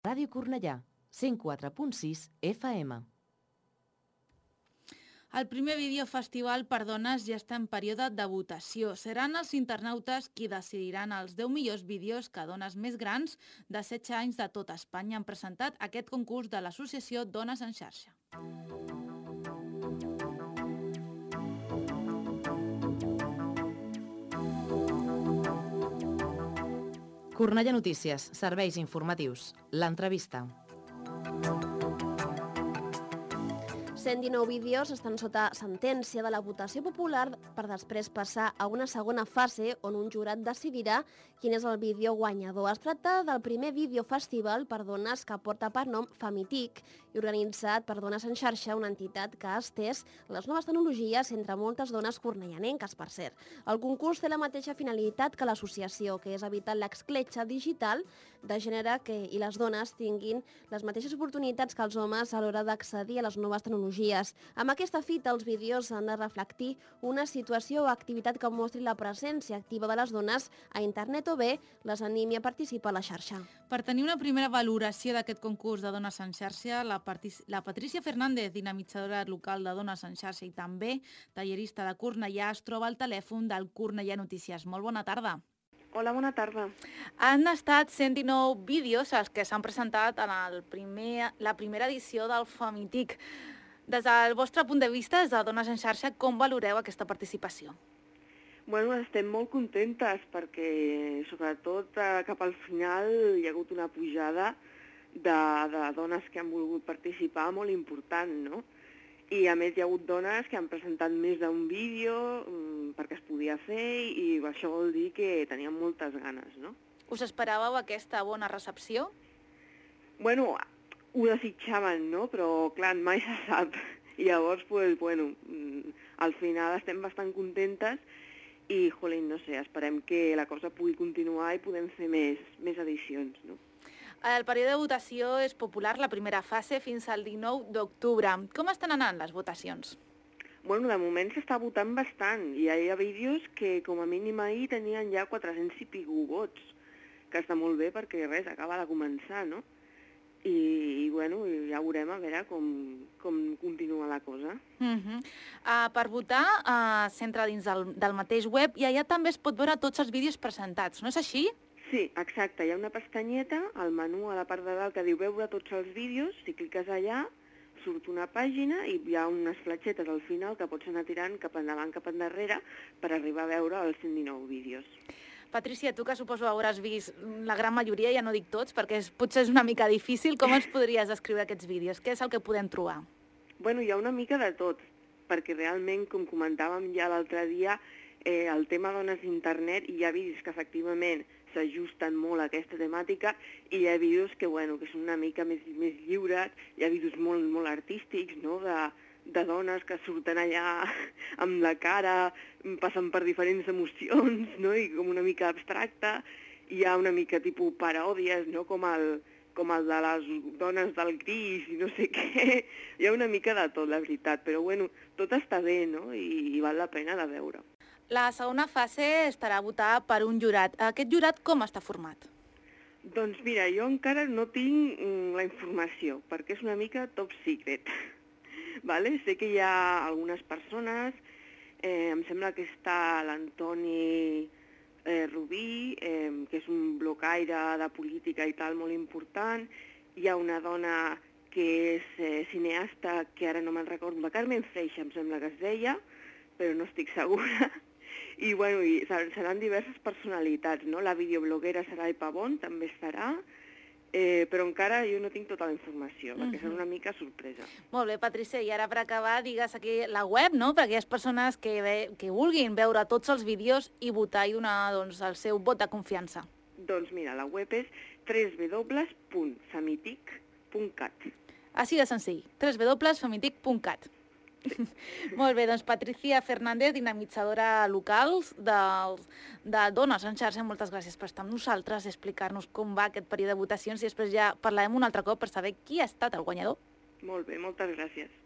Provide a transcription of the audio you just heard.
Ràdio Cornellà, 104.6 FM. El primer videofestival per dones ja està en període de votació. Seran els internautes qui decidiran els 10 millors vídeos que dones més grans de 16 anys de tot Espanya han presentat aquest concurs de l'associació Dones en xarxa. Cornellà Notícies, serveis informatius. L'entrevista. 119 vídeos estan sota sentència de la votació popular per després passar a una segona fase on un jurat decidirà quin és el vídeo guanyador. Es tracta del primer videofestival per dones que porta per nom Famitic i organitzat per Dones en Xarxa, una entitat que ha estès les noves tecnologies entre moltes dones cornellanenques, per cert. El concurs té la mateixa finalitat que l'associació, que és evitar l'excletxa digital de gènere que, i les dones tinguin les mateixes oportunitats que els homes a l'hora d'accedir a les noves tecnologies. Amb aquesta fita, els vídeos han de reflectir una situació o activitat que mostri la presència activa de les dones a internet o bé les animi a participar a la xarxa. Per tenir una primera valoració d'aquest concurs de Dones en xarxa, la, la Patricia Fernández, dinamitzadora local de Dones en xarxa i també tallerista de Cornellà, es troba al telèfon del Cornellà Notícies. Molt bona tarda. Hola, bona tarda. Han estat 119 vídeos els que s'han presentat en el primer, la primera edició del Famitic. Des del vostre punt de vista, des de Dones en xarxa, com valoreu aquesta participació? Bueno, estem molt contentes perquè, sobretot, eh, cap al final hi ha hagut una pujada de, de dones que han volgut participar molt important, no? I a més hi ha hagut dones que han presentat més d'un vídeo um, perquè es podia fer i això vol dir que tenien moltes ganes, no? Us esperàveu aquesta bona recepció? Bueno, ho desitjaven, no? Però, clar, mai se sap. I llavors, pues, bueno, mm, al final estem bastant contentes i, jolín, no sé, esperem que la cosa pugui continuar i podem fer més, més edicions, no? El període de votació és popular, la primera fase, fins al 19 d'octubre. Com estan anant les votacions? Bueno, de moment s'està votant bastant. Hi ha vídeos que, com a mínim ahir, tenien ja 400 i pico vots, que està molt bé perquè, res, acaba de començar, no? I, i bueno, ja veurem a veure com, com continua la cosa. Uh -huh. uh, per votar uh, s'entra dins del, del mateix web i allà també es pot veure tots els vídeos presentats, no és així? Sí, exacte. Hi ha una pestanyeta al menú a la part de dalt que diu veure tots els vídeos. Si cliques allà, surt una pàgina i hi ha unes fletxetes al final que pots anar tirant cap endavant, cap endarrere per arribar a veure els 119 vídeos. Patricia, tu que suposo hauràs vist la gran majoria, ja no dic tots, perquè és, potser és una mica difícil, com ens podries descriure aquests vídeos? Què és el que podem trobar? Bueno, hi ha una mica de tot, perquè realment, com comentàvem ja l'altre dia, eh, el tema dones d'internet, hi ha vídeos que efectivament s'ajusten molt a aquesta temàtica i hi ha vídeos que, bueno, que són una mica més, més lliures, hi ha vídeos molt, molt artístics, no?, de, de dones que surten allà amb la cara, passen per diferents emocions, no?, i com una mica abstracta, hi ha una mica tipus paròdies, no?, com el, com el de les dones del gris i no sé què. Hi ha una mica de tot, la veritat, però bueno, tot està bé, no?, i, i val la pena de veure. La segona fase estarà votada per un jurat. Aquest jurat com està format? Doncs mira, jo encara no tinc mm, la informació, perquè és una mica top secret. Vale? Sé que hi ha algunes persones, eh, em sembla que està l'Antoni eh, Rubí, eh, que és un blocaire de política i tal molt important, hi ha una dona que és eh, cineasta, que ara no me'n recordo, la Carmen Feixa em sembla que es deia, però no estic segura, i, bueno, i seran diverses personalitats, no? La videobloguera Sarai Pavón també estarà, eh, però encara jo no tinc tota la informació, perquè uh -huh. serà una mica sorpresa. Molt bé, Patricia, i ara per acabar, digues aquí la web, no?, per aquelles persones que, ve, que vulguin veure tots els vídeos i votar i donar doncs, el seu vot de confiança. Doncs mira, la web és www.famitic.cat. Així de senzill, www.famitic.cat. Molt bé, doncs Patricia Fernández, dinamitzadora local de, de Dones en xarxa, moltes gràcies per estar amb nosaltres i explicar-nos com va aquest període de votacions i després ja parlarem un altre cop per saber qui ha estat el guanyador. Molt bé, moltes gràcies.